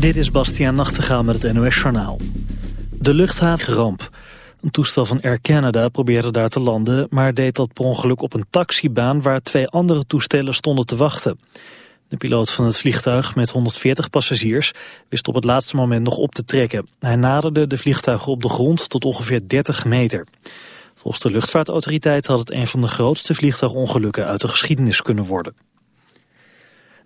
Dit is Bastiaan Nachtegaal met het NOS-journaal. De luchthaven ramp. Een toestel van Air Canada probeerde daar te landen... maar deed dat per ongeluk op een taxibaan... waar twee andere toestellen stonden te wachten. De piloot van het vliegtuig met 140 passagiers... wist op het laatste moment nog op te trekken. Hij naderde de vliegtuigen op de grond tot ongeveer 30 meter. Volgens de luchtvaartautoriteit had het een van de grootste vliegtuigongelukken... uit de geschiedenis kunnen worden.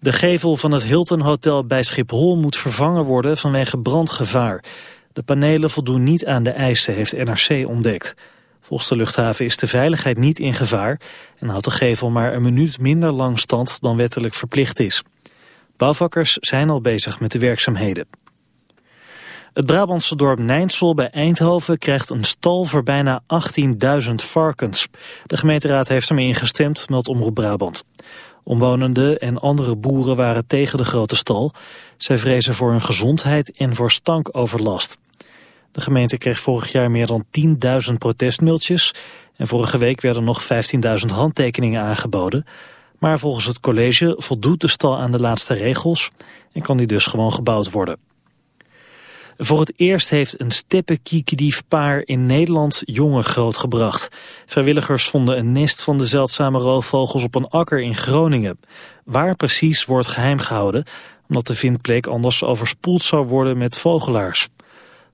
De gevel van het Hilton Hotel bij Schiphol moet vervangen worden vanwege brandgevaar. De panelen voldoen niet aan de eisen, heeft NRC ontdekt. Volgens de luchthaven is de veiligheid niet in gevaar... en houdt de gevel maar een minuut minder lang stand dan wettelijk verplicht is. Bouwvakkers zijn al bezig met de werkzaamheden. Het Brabantse dorp Nijnsel bij Eindhoven krijgt een stal voor bijna 18.000 varkens. De gemeenteraad heeft ermee ingestemd, meldt Omroep Brabant. Omwonenden en andere boeren waren tegen de grote stal. Zij vrezen voor hun gezondheid en voor stankoverlast. De gemeente kreeg vorig jaar meer dan 10.000 protestmailtjes... en vorige week werden nog 15.000 handtekeningen aangeboden. Maar volgens het college voldoet de stal aan de laatste regels... en kan die dus gewoon gebouwd worden. Voor het eerst heeft een steppenkiekdiefpaar in Nederland jongen grootgebracht. Vrijwilligers vonden een nest van de zeldzame roofvogels op een akker in Groningen. Waar precies wordt geheim gehouden, omdat de vindplek anders overspoeld zou worden met vogelaars.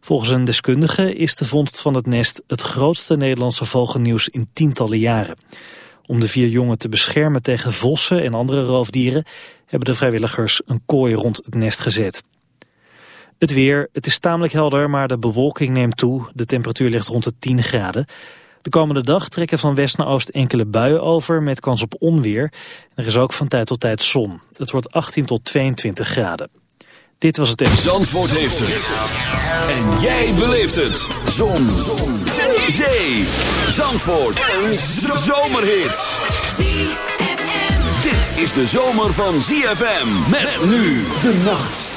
Volgens een deskundige is de vondst van het nest het grootste Nederlandse vogelnieuws in tientallen jaren. Om de vier jongen te beschermen tegen vossen en andere roofdieren hebben de vrijwilligers een kooi rond het nest gezet. Het weer, het is tamelijk helder, maar de bewolking neemt toe. De temperatuur ligt rond de 10 graden. De komende dag trekken van west naar oost enkele buien over met kans op onweer. Er is ook van tijd tot tijd zon. Het wordt 18 tot 22 graden. Dit was het... Zandvoort heeft het. En jij beleeft het. Zon. zon. Zee. Zee. Zandvoort. Een zomerhit. Dit is de zomer van ZFM. Met nu de nacht.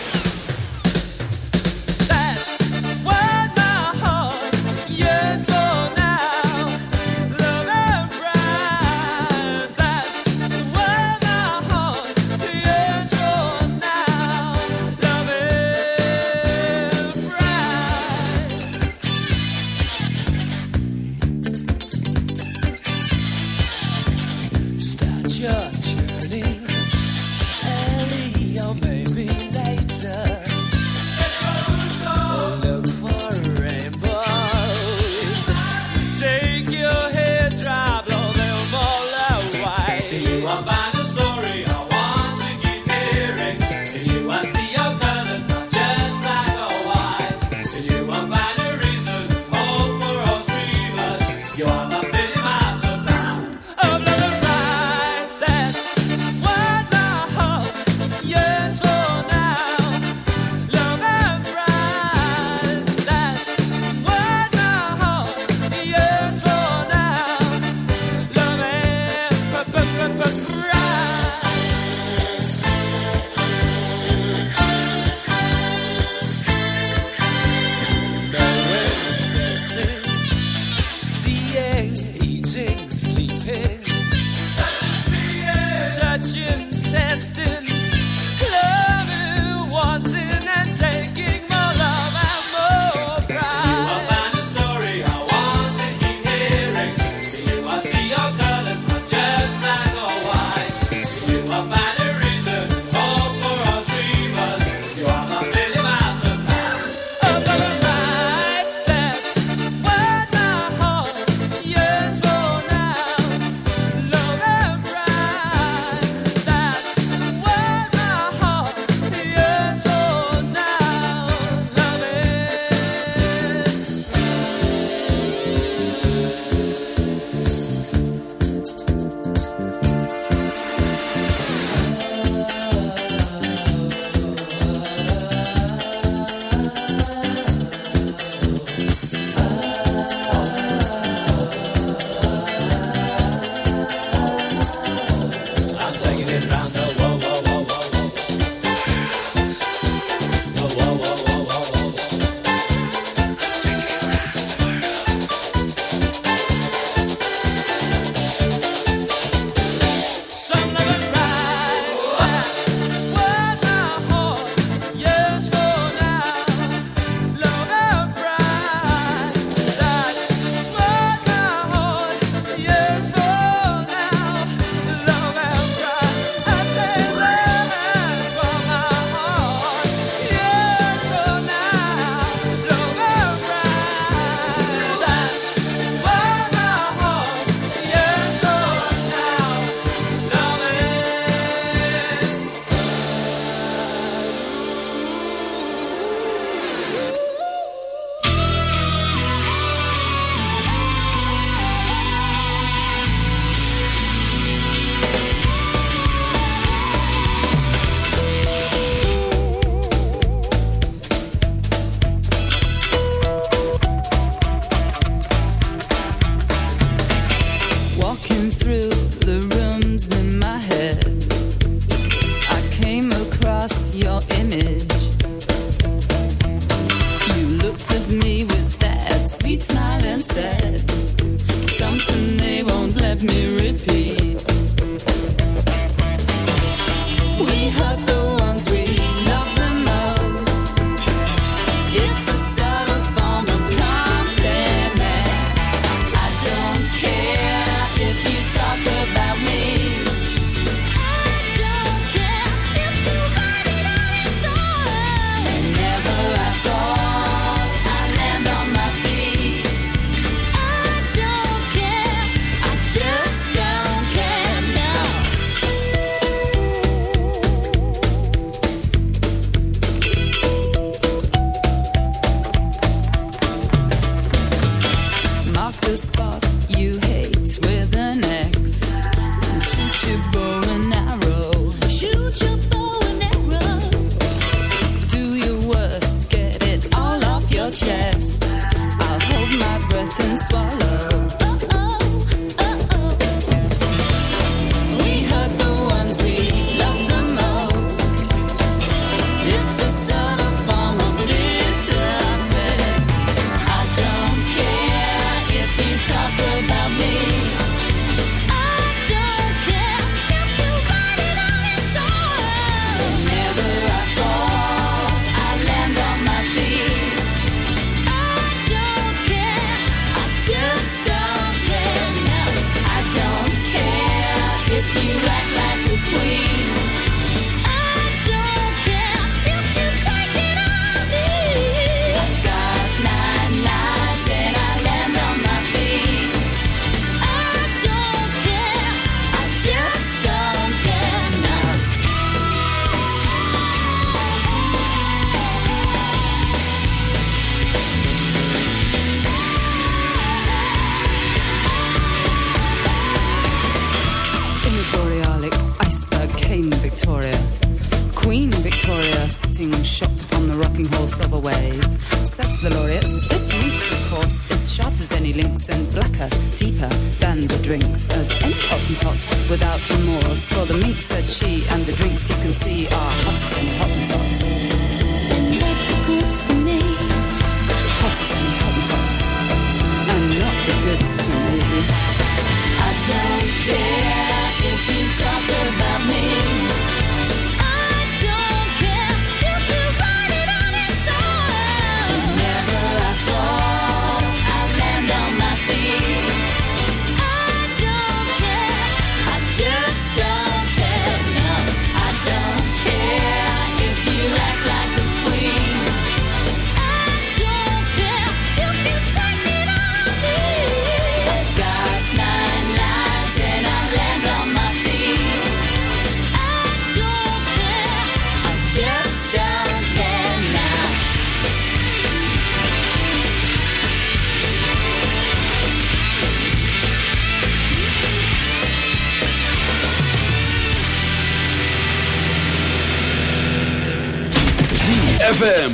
ZFM.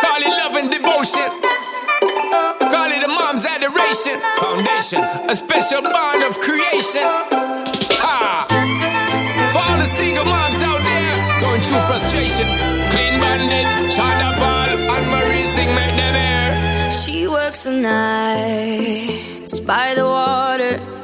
Call it love and devotion. Call it a mom's adoration. Foundation, a special bond of creation. Ha! For all the single moms out there going through frustration. Clean bandit, China Ball, and Marie's thing make them air. She works the nights by the water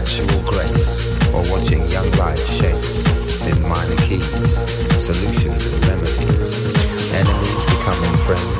Natural grace or watching young life shape. In minor keys, solutions and remedies. Enemies becoming friends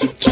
to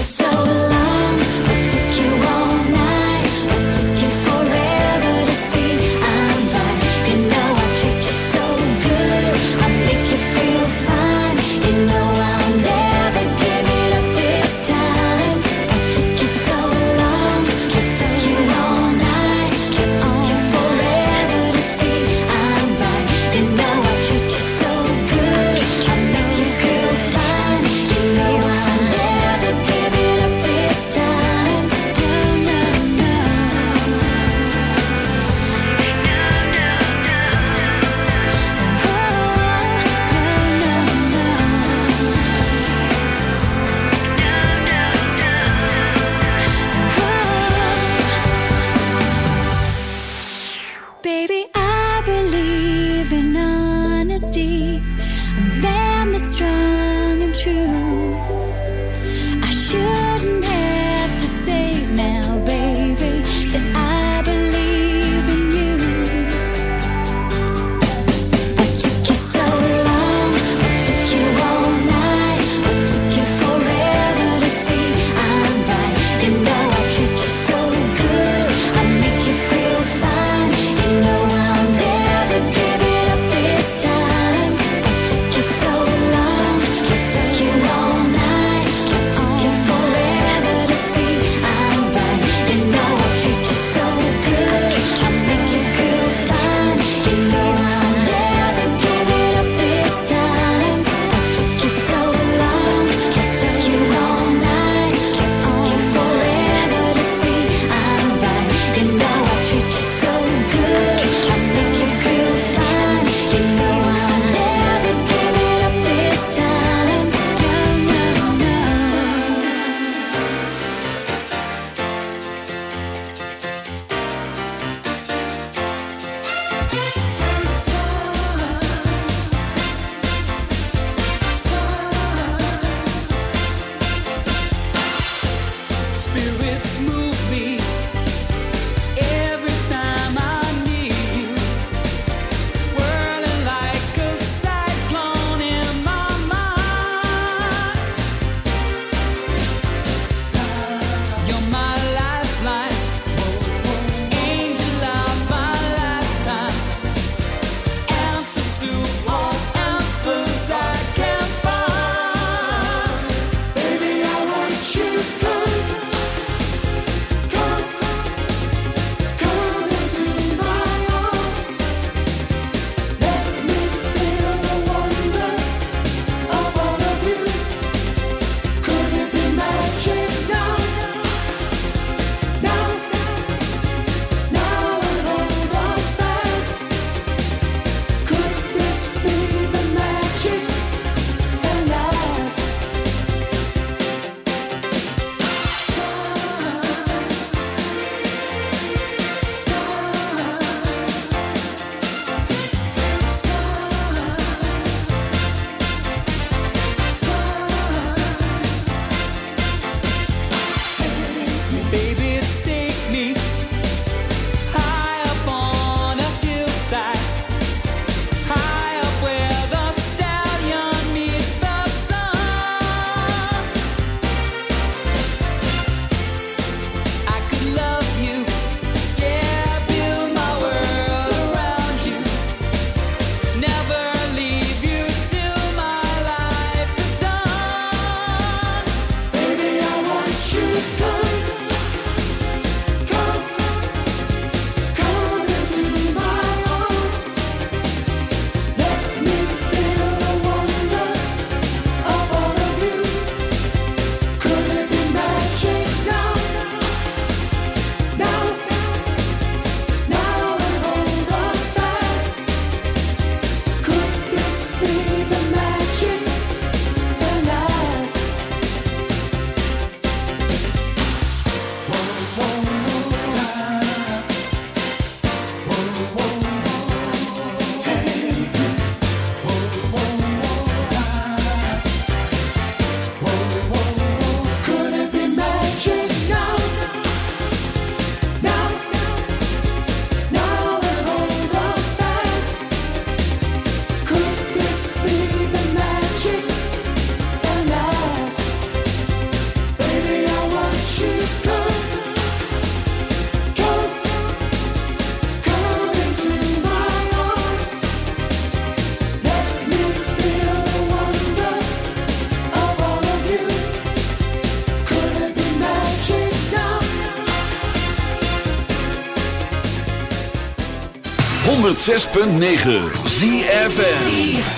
106.9 ZFM.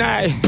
I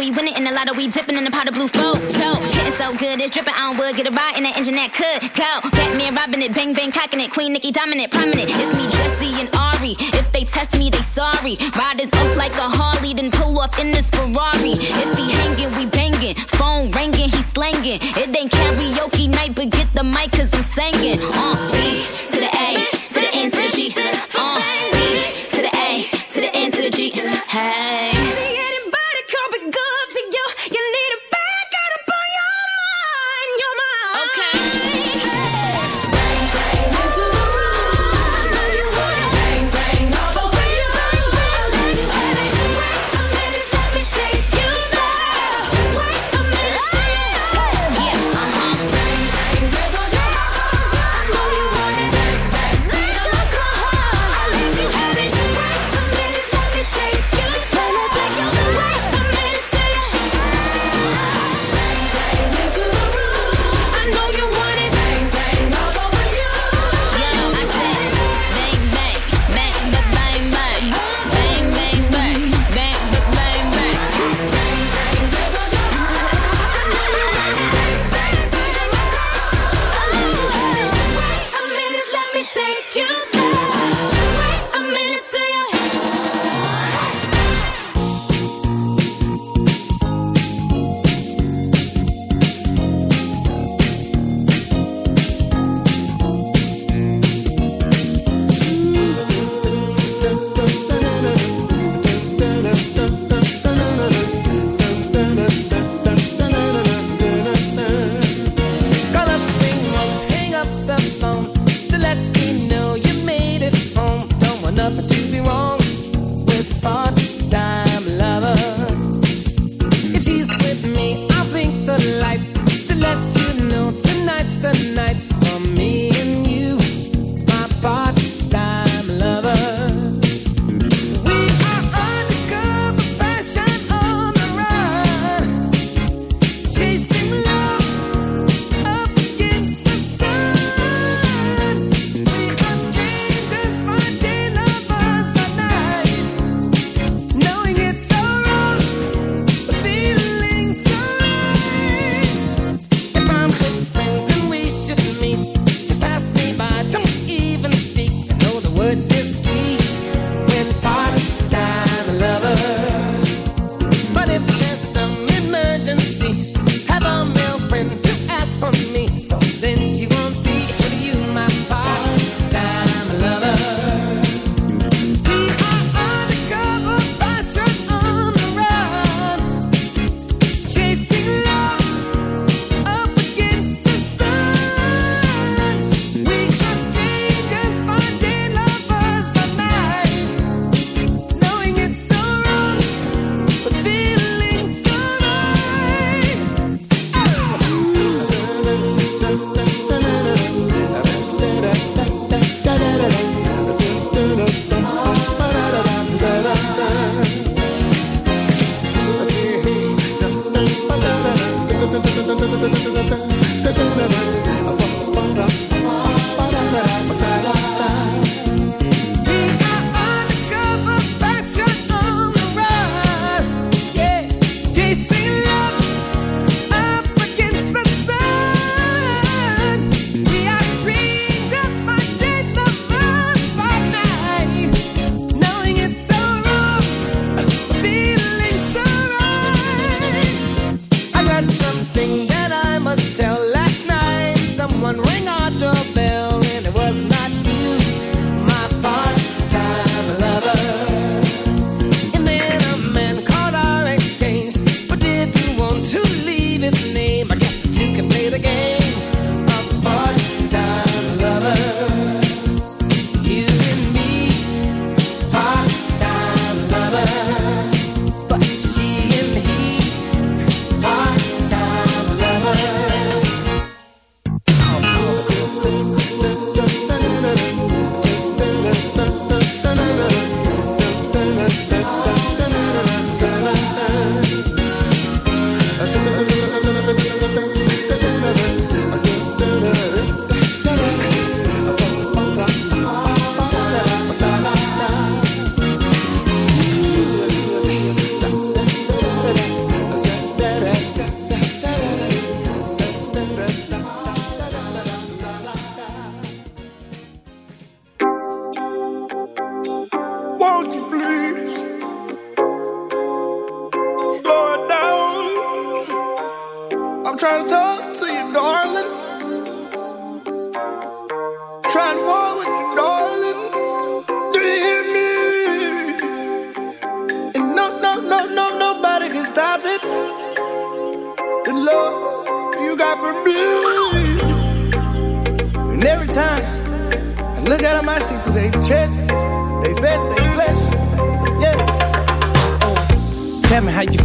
we win it in the lotto, we dipping in the pot of blue flow. Show, shitting so good, it's dripping. I don't would get a ride in that engine that could go. Batman robbing it, bang bang cocking it, Queen Nicki dominant, prominent. It's me, Jessie and Ari. If they test me, they sorry. Riders up like a Harley, then pull off in this Ferrari. If he hanging, we banging. Phone ringing, he slanging. It ain't karaoke night, but get the mic, cause I'm singing. Uh, B to the A, to the N to the G, uh, B to the A, to the N to the G. Hey.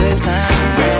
good, time.